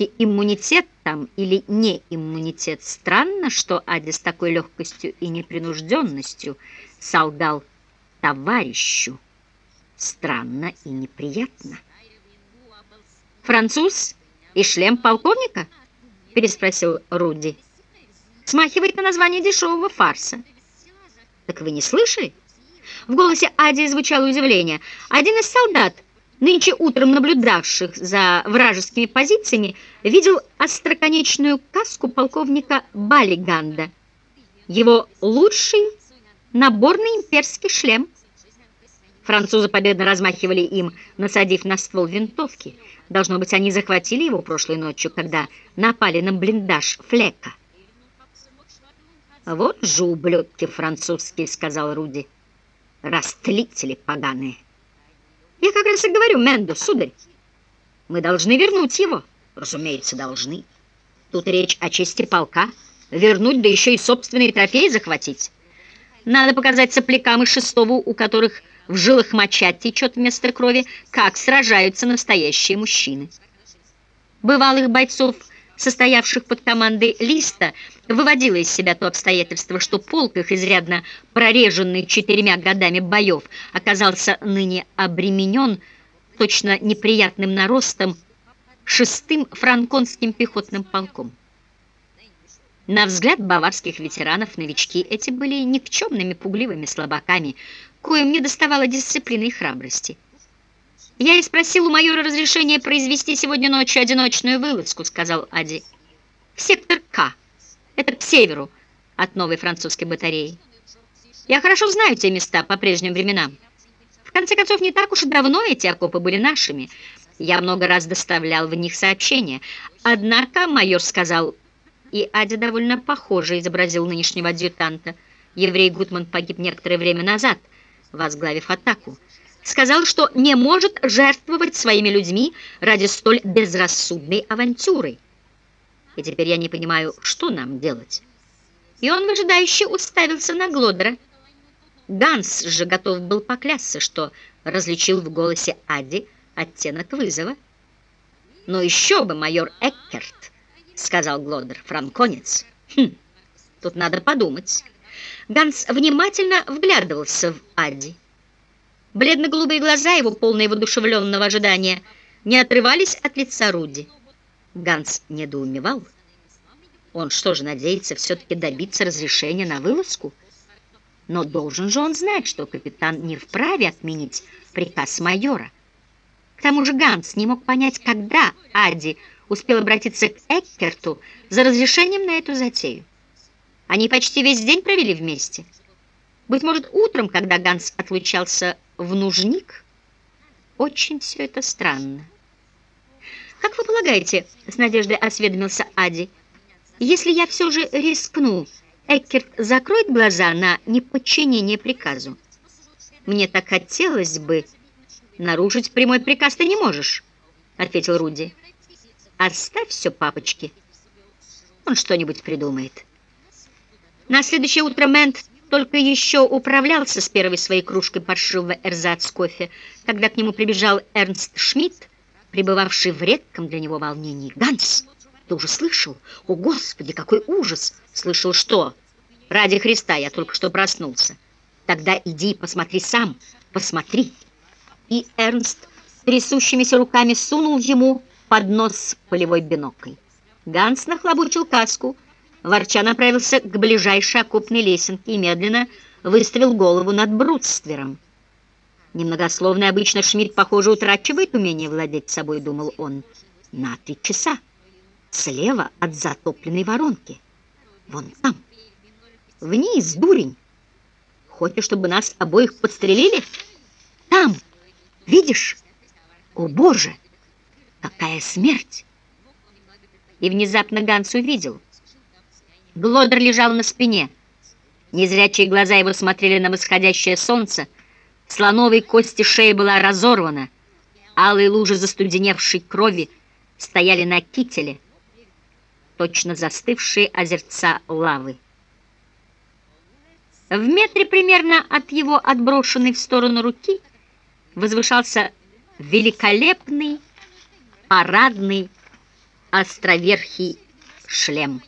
все-таки иммунитет там или не иммунитет. Странно, что Ади с такой легкостью и непринужденностью солгал товарищу. Странно и неприятно. «Француз и шлем полковника?» — переспросил Руди. «Смахивает на название дешевого фарса». «Так вы не слышали?» В голосе Ади звучало удивление. Один из солдат, нынче утром наблюдавших за вражескими позициями, видел остроконечную каску полковника Балиганда. Его лучший наборный имперский шлем. Французы победно размахивали им, насадив на ствол винтовки. Должно быть, они захватили его прошлой ночью, когда напали на блиндаж Флека. «Вот же ублюдки французские», — сказал Руди. «Растлители поганые». «Я как раз и говорю, Мендо, сударь, мы должны вернуть его». «Разумеется, должны. Тут речь о чести полка. Вернуть, да еще и собственные трофеи захватить». Надо показать соплякам из шестого, у которых в жилах моча течет вместо крови, как сражаются настоящие мужчины. Бывалых бойцов, состоявших под командой Листа, выводило из себя то обстоятельство, что полк их, изрядно прореженный четырьмя годами боев, оказался ныне обременен точно неприятным наростом шестым франконским пехотным полком. На взгляд баварских ветеранов новички эти были никчемными пугливыми слабаками, коим не доставало дисциплины и храбрости. «Я и спросил у майора разрешения произвести сегодня ночью одиночную вылазку», — сказал Ади. «В сектор К. Это к северу от новой французской батареи. Я хорошо знаю те места по прежним временам. В конце концов, не так уж и давно эти окопы были нашими. Я много раз доставлял в них сообщения. Однако майор сказал, и Адя довольно похоже изобразил нынешнего адъютанта. Еврей Гутман погиб некоторое время назад, возглавив атаку. Сказал, что не может жертвовать своими людьми ради столь безрассудной авантюры. И теперь я не понимаю, что нам делать. И он выжидающе уставился на Глодера. Ганс же готов был поклясться, что различил в голосе Ади оттенок вызова. Но еще бы майор Эккерт сказал Глодер. Франконец? Хм, тут надо подумать. Ганс внимательно вглядывался в Адди. Бледно-голубые глаза его, полные воодушевленного ожидания, не отрывались от лица Руди. Ганс недоумевал. Он что же, надеется все-таки добиться разрешения на вылазку? Но должен же он знать, что капитан не вправе отменить приказ майора. К тому же Ганс не мог понять, когда Адди успел обратиться к Эккерту за разрешением на эту затею. Они почти весь день провели вместе. Быть может, утром, когда Ганс отлучался в нужник, очень все это странно. «Как вы полагаете, — с надеждой осведомился Ади, — если я все же рискну, Эккерт закроет глаза на неподчинение приказу? Мне так хотелось бы... Нарушить прямой приказ ты не можешь, — ответил Руди. Оставь все папочки. Он что-нибудь придумает. На следующее утро Мент только еще управлялся с первой своей кружкой паршивого эрзац кофе, когда к нему прибежал Эрнст Шмидт, пребывавший в редком для него волнении. «Ганс, ты уже слышал? О, Господи, какой ужас!» «Слышал что? Ради Христа, я только что проснулся. Тогда иди посмотри сам, посмотри». И Эрнст трясущимися руками сунул ему под нос полевой бинокль. Ганс нахлобучил каску, ворча направился к ближайшей окопной лесенке и медленно выставил голову над брудствером. Немногословный обычно Шмидт, похоже, утрачивает умение владеть собой, думал он, на три часа. Слева от затопленной воронки. Вон там. Вниз, дурень. Хочешь, чтобы нас обоих подстрелили? Там. Видишь? О, Боже! Какая смерть! И внезапно Ганс увидел. Глодер лежал на спине. Незрячие глаза его смотрели на восходящее солнце. Слоновой кости шеи была разорвана. Алые лужи застуденевшей крови стояли на кителе, точно застывшие озерца лавы. В метре примерно от его отброшенной в сторону руки возвышался великолепный парадный островерхий шлем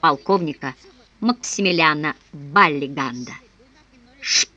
полковника Максимилиана Баллиганда.